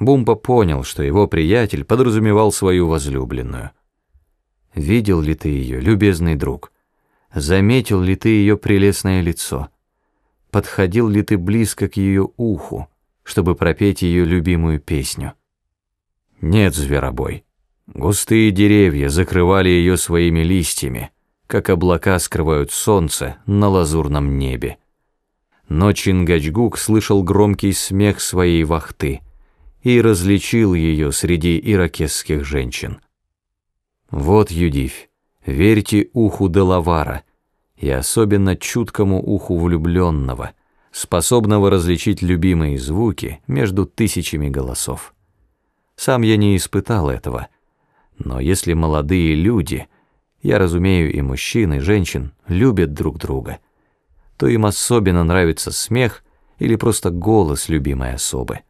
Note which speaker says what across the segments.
Speaker 1: Бумпа понял, что его приятель подразумевал свою возлюбленную. «Видел ли ты ее, любезный друг? Заметил ли ты ее прелестное лицо? Подходил ли ты близко к ее уху, чтобы пропеть ее любимую песню?» «Нет, зверобой». Густые деревья закрывали ее своими листьями, как облака скрывают солнце на лазурном небе. Но Чингачгук слышал громкий смех своей вахты и различил ее среди иракесских женщин. Вот, Юдивь, верьте уху Делавара и особенно чуткому уху влюбленного, способного различить любимые звуки между тысячами голосов. Сам я не испытал этого — но если молодые люди, я разумею и мужчин, и женщин, любят друг друга, то им особенно нравится смех или просто голос любимой особы.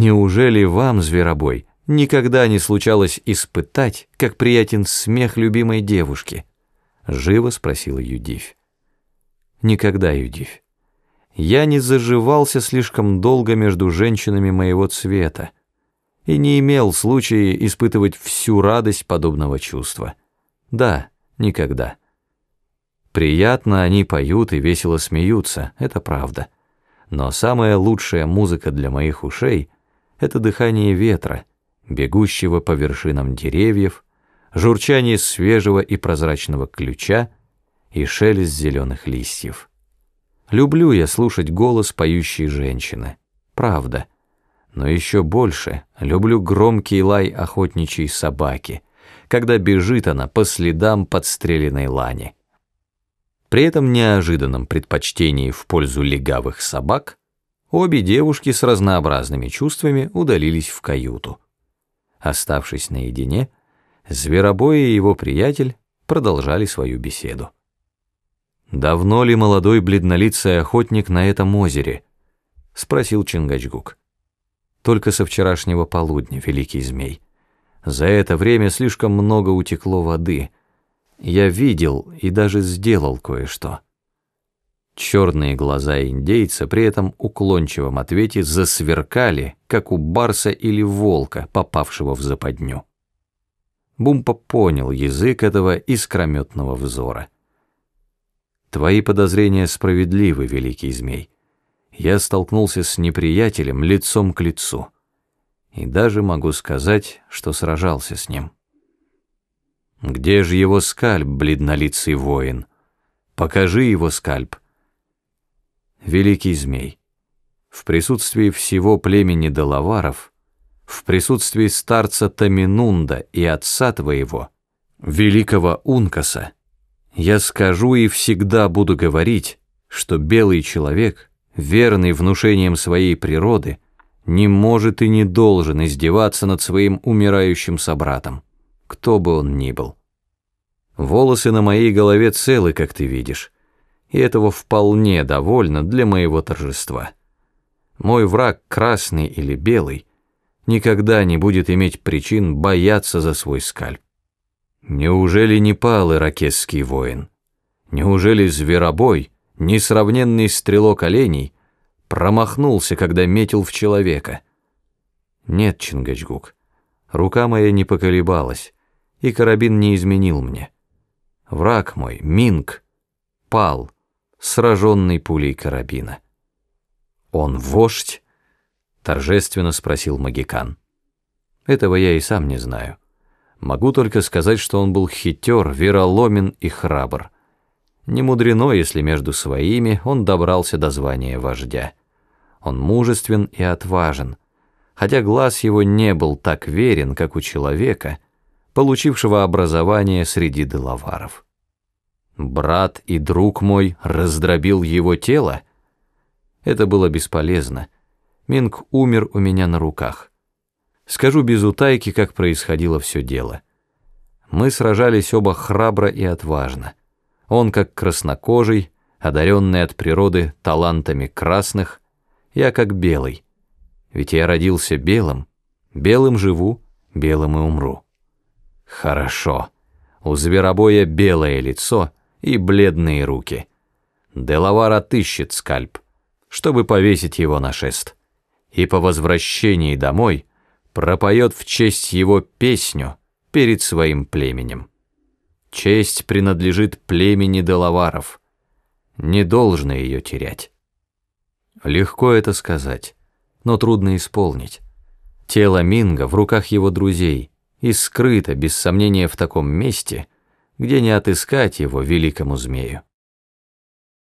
Speaker 1: Неужели вам, зверобой, никогда не случалось испытать, как приятен смех любимой девушки? Живо спросила Юдивь. Никогда, Юдивь. Я не заживался слишком долго между женщинами моего цвета, и не имел случая испытывать всю радость подобного чувства. Да, никогда. Приятно они поют и весело смеются, это правда. Но самая лучшая музыка для моих ушей — это дыхание ветра, бегущего по вершинам деревьев, журчание свежего и прозрачного ключа и шелест зеленых листьев. Люблю я слушать голос поющей женщины. Правда — но еще больше люблю громкий лай охотничьей собаки, когда бежит она по следам подстреленной лани. При этом неожиданном предпочтении в пользу легавых собак обе девушки с разнообразными чувствами удалились в каюту. Оставшись наедине, Зверобой и его приятель продолжали свою беседу. «Давно ли молодой бледнолицый охотник на этом озере?» — спросил Чингачгук. Только со вчерашнего полудня, великий змей. За это время слишком много утекло воды. Я видел и даже сделал кое-что. Черные глаза индейца при этом уклончивом ответе засверкали, как у барса или волка, попавшего в западню. Бумпа понял язык этого искрометного взора. «Твои подозрения справедливы, великий змей я столкнулся с неприятелем лицом к лицу. И даже могу сказать, что сражался с ним. Где же его скальп, бледнолицый воин? Покажи его скальп. Великий змей, в присутствии всего племени Далаваров, в присутствии старца Таминунда и отца твоего, великого Ункаса, я скажу и всегда буду говорить, что белый человек — верный внушением своей природы, не может и не должен издеваться над своим умирающим собратом, кто бы он ни был. Волосы на моей голове целы, как ты видишь, и этого вполне довольно для моего торжества. Мой враг, красный или белый, никогда не будет иметь причин бояться за свой скальп. Неужели не пал иракесский воин? Неужели зверобой — Несравненный стрелок оленей промахнулся, когда метил в человека. Нет, Чингачгук, рука моя не поколебалась, и карабин не изменил мне. Враг мой, Минг, пал, сраженный пулей карабина. «Он вождь?» — торжественно спросил Магикан. «Этого я и сам не знаю. Могу только сказать, что он был хитер, вероломен и храбр». Не мудрено, если между своими он добрался до звания вождя. Он мужествен и отважен, хотя глаз его не был так верен, как у человека, получившего образование среди деловаров. Брат и друг мой раздробил его тело? Это было бесполезно. Минг умер у меня на руках. Скажу без утайки, как происходило все дело. Мы сражались оба храбро и отважно. Он как краснокожий, одаренный от природы талантами красных, я как белый. Ведь я родился белым, белым живу, белым и умру. Хорошо. У зверобоя белое лицо и бледные руки. Делавар отыщет скальп, чтобы повесить его на шест. и по возвращении домой пропоет в честь его песню перед своим племенем. Честь принадлежит племени Делаваров, не должно ее терять. Легко это сказать, но трудно исполнить. Тело Минга в руках его друзей и скрыто, без сомнения, в таком месте, где не отыскать его великому змею.